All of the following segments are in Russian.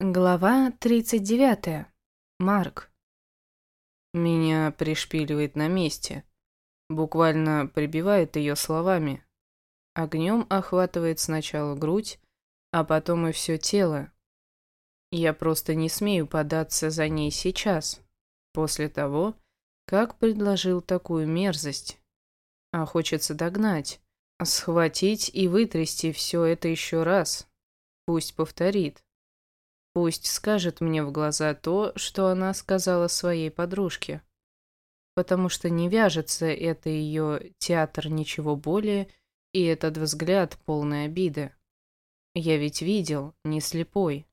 Глава 39. Марк. Меня пришпиливает на месте. Буквально прибивает ее словами. Огнем охватывает сначала грудь, а потом и все тело. Я просто не смею податься за ней сейчас, после того, как предложил такую мерзость. А хочется догнать, схватить и вытрясти все это еще раз. Пусть повторит. Пусть скажет мне в глаза то, что она сказала своей подружке. Потому что не вяжется это ее театр ничего более и этот взгляд полной обиды. Я ведь видел, не слепой.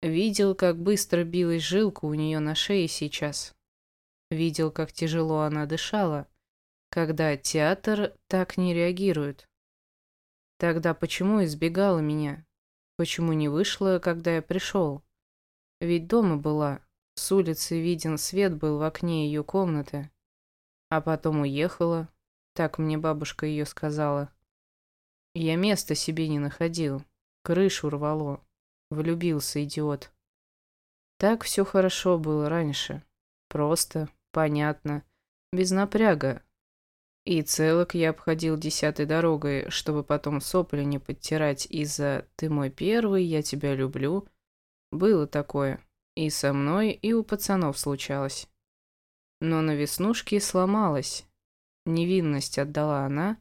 Видел, как быстро билась жилка у нее на шее сейчас. Видел, как тяжело она дышала, когда театр так не реагирует. Тогда почему избегала меня? Почему не вышла, когда я пришел? Ведь дома была. С улицы виден свет был в окне ее комнаты. А потом уехала. Так мне бабушка ее сказала. Я места себе не находил. Крышу рвало. Влюбился, идиот. Так все хорошо было раньше. Просто, понятно, без напряга, и целок я обходил десятой дорогой, чтобы потом сопли не подтирать из-за «ты мой первый, я тебя люблю». Было такое. И со мной, и у пацанов случалось. Но на веснушке сломалась. Невинность отдала она,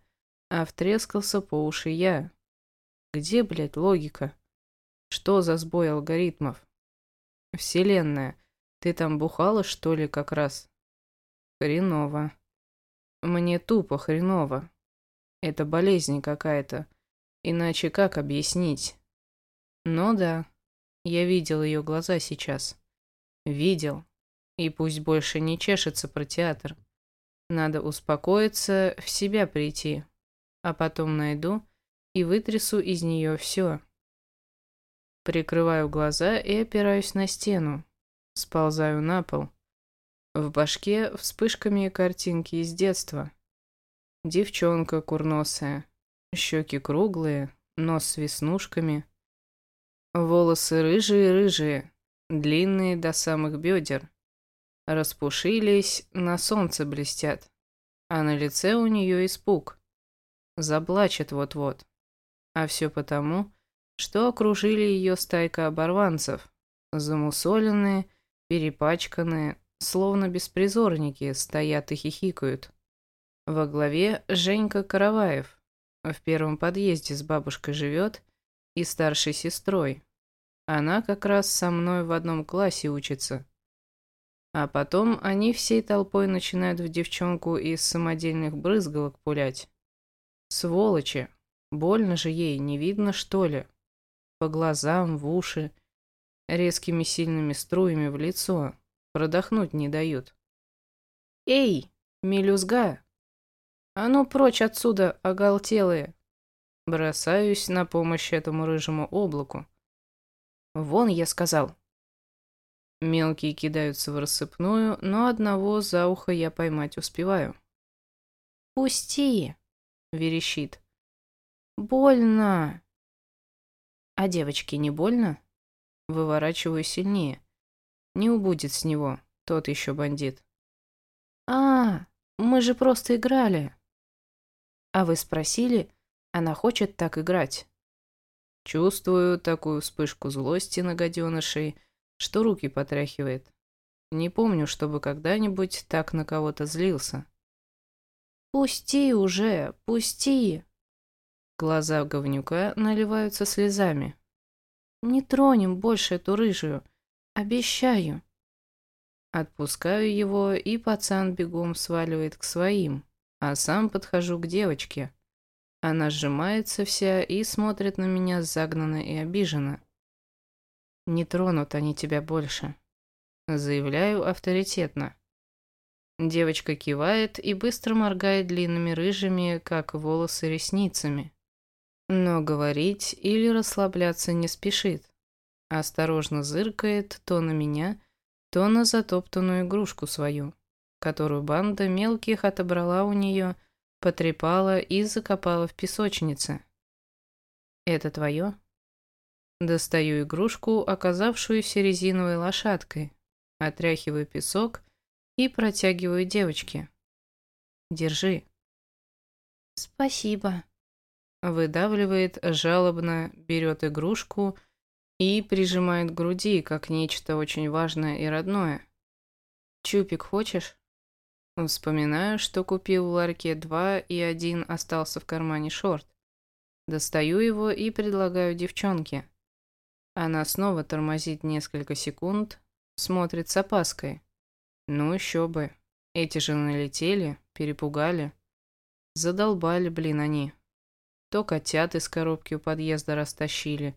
а втрескался по уши я. Где, блядь, логика? Что за сбой алгоритмов? Вселенная, ты там бухала, что ли, как раз? Хреново. Мне тупо хреново. Это болезнь какая-то. Иначе как объяснить? Но да, я видел ее глаза сейчас. Видел. И пусть больше не чешется про театр. Надо успокоиться, в себя прийти. А потом найду и вытрясу из нее все. Прикрываю глаза и опираюсь на стену. Сползаю на пол. В башке вспышками картинки из детства. Девчонка курносая, щеки круглые, нос с веснушками. Волосы рыжие-рыжие, длинные до самых бедер. Распушились, на солнце блестят. А на лице у нее испуг. Заплачет вот-вот. А все потому, что окружили ее стайка оборванцев. Замусоленные, перепачканные, словно беспризорники, стоят и хихикают. Во главе Женька Караваев. В первом подъезде с бабушкой живет и старшей сестрой. Она как раз со мной в одном классе учится. А потом они всей толпой начинают в девчонку из самодельных брызгалок пулять. Сволочи! Больно же ей, не видно, что ли? По глазам, в уши, резкими сильными струями в лицо. Продохнуть не дают. «Эй, мелюзга! А ну прочь отсюда, оголтелые!» Бросаюсь на помощь этому рыжему облаку. «Вон, я сказал!» Мелкие кидаются в рассыпную, но одного за ухо я поймать успеваю. «Пусти!» — верещит. «Больно!» «А девочке не больно?» Выворачиваю сильнее. Не убудет с него, тот еще бандит. А, мы же просто играли. А вы спросили, она хочет так играть. Чувствую такую вспышку злости на гаденышей, что руки потряхивает. Не помню, чтобы когда-нибудь так на кого-то злился. «Пусти уже, пусти!» Глаза говнюка наливаются слезами. «Не тронем больше эту рыжую. Обещаю. Отпускаю его, и пацан бегом сваливает к своим, а сам подхожу к девочке. Она сжимается вся и смотрит на меня загнанно и обиженно. «Не тронут они тебя больше», — заявляю авторитетно. Девочка кивает и быстро моргает длинными рыжими, как волосы, ресницами. Но говорить или расслабляться не спешит осторожно зыркает то на меня, то на затоптанную игрушку свою, которую банда мелких отобрала у нее, потрепала и закопала в песочнице. «Это твое?» Достаю игрушку, оказавшуюся резиновой лошадкой, отряхиваю песок и протягиваю девочке. Держи. Спасибо. Выдавливает жалобно, берет игрушку и прижимает к груди, как нечто очень важное и родное. Чупик хочешь? Вспоминаю, что купил в ларьке два и один остался в кармане шорт. Достаю его и предлагаю девчонке. Она снова тормозит несколько секунд, смотрит с опаской. Ну еще бы. Эти же налетели, перепугали. Задолбали, блин, они. То котят из коробки у подъезда растащили,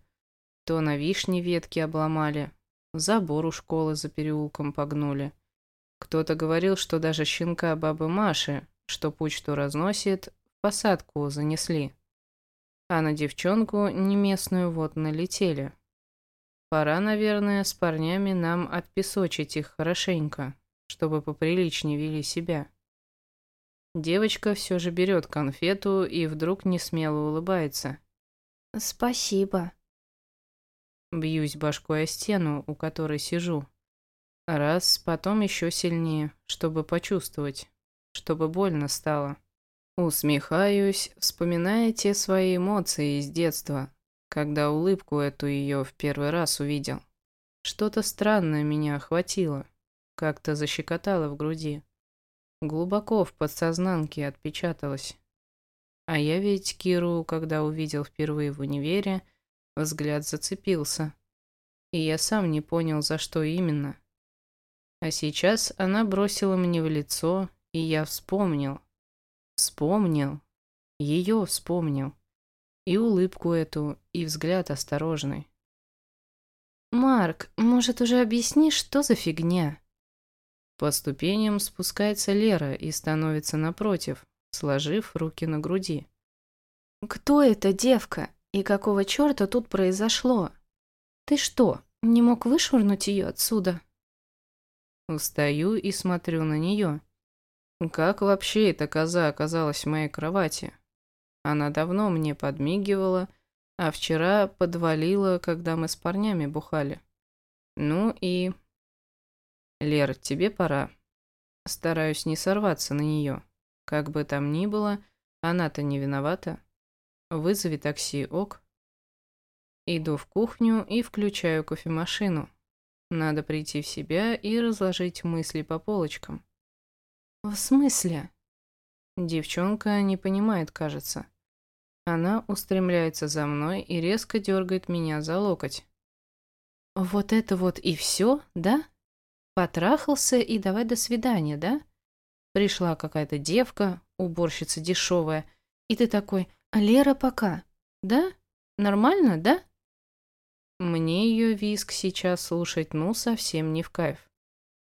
то на вишне ветки обломали, забор у школы за переулком погнули. Кто-то говорил, что даже щенка бабы Маши, что почту разносит, в посадку занесли. А на девчонку не местную вот налетели. Пора, наверное, с парнями нам отпесочить их хорошенько, чтобы поприличнее вели себя. Девочка все же берет конфету и вдруг несмело улыбается. «Спасибо». Бьюсь башкой о стену, у которой сижу. Раз, потом еще сильнее, чтобы почувствовать, чтобы больно стало. Усмехаюсь, вспоминая те свои эмоции из детства, когда улыбку эту ее в первый раз увидел. Что-то странное меня охватило, как-то защекотало в груди. Глубоко в подсознанке отпечаталось. А я ведь Киру, когда увидел впервые в универе, взгляд зацепился. И я сам не понял, за что именно. А сейчас она бросила мне в лицо, и я вспомнил. Вспомнил. Ее вспомнил. И улыбку эту, и взгляд осторожный. «Марк, может, уже объяснишь, что за фигня?» По ступеням спускается Лера и становится напротив, сложив руки на груди. «Кто эта девка? И какого черта тут произошло? Ты что, не мог вышвырнуть ее отсюда?» Устаю и смотрю на нее. Как вообще эта коза оказалась в моей кровати? Она давно мне подмигивала, а вчера подвалила, когда мы с парнями бухали. Ну и... Лер, тебе пора. Стараюсь не сорваться на нее. Как бы там ни было, она-то не виновата. Вызови такси, ок. Иду в кухню и включаю кофемашину. Надо прийти в себя и разложить мысли по полочкам. В смысле? Девчонка не понимает, кажется. Она устремляется за мной и резко дергает меня за локоть. «Вот это вот и все, да? Потрахался и давай до свидания, да? Пришла какая-то девка, уборщица дешевая, и ты такой, Лера, пока, да? Нормально, да?» Мне ее виск сейчас слушать ну совсем не в кайф.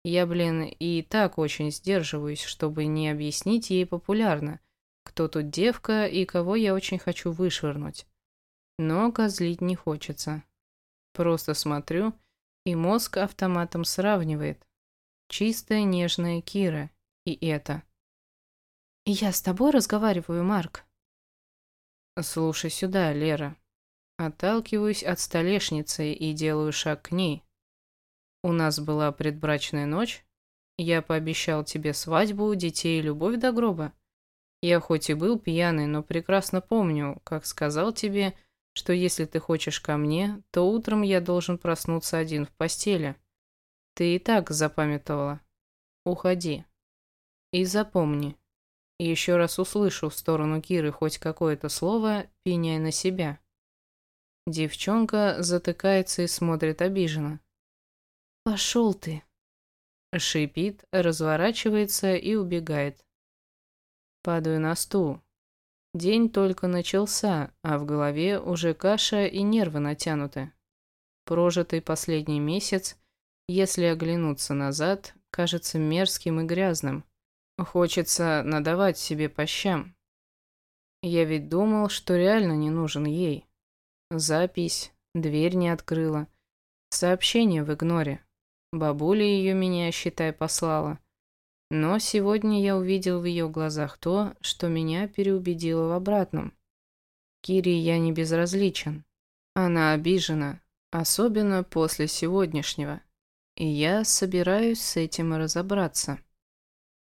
Я, блин, и так очень сдерживаюсь, чтобы не объяснить ей популярно, кто тут девка и кого я очень хочу вышвырнуть. Но козлить не хочется. Просто смотрю, и мозг автоматом сравнивает. Чистая нежная Кира. И это. «Я с тобой разговариваю, Марк». «Слушай сюда, Лера». Отталкиваюсь от столешницы и делаю шаг к ней. У нас была предбрачная ночь. Я пообещал тебе свадьбу, детей и любовь до гроба. Я хоть и был пьяный, но прекрасно помню, как сказал тебе, что если ты хочешь ко мне, то утром я должен проснуться один в постели. Ты и так запамятовала. Уходи. И запомни. Еще раз услышу в сторону Киры хоть какое-то слово, пеняй на себя. Девчонка затыкается и смотрит обиженно. «Пошел ты!» Шипит, разворачивается и убегает. Падаю на стул. День только начался, а в голове уже каша и нервы натянуты. Прожитый последний месяц, если оглянуться назад, кажется мерзким и грязным. Хочется надавать себе по щам. Я ведь думал, что реально не нужен ей. Запись, дверь не открыла. Сообщение в игноре. Бабуля ее меня, считай, послала. Но сегодня я увидел в ее глазах то, что меня переубедило в обратном. Кире я не безразличен. Она обижена, Особенно после сегодняшнего. И я собираюсь с этим разобраться.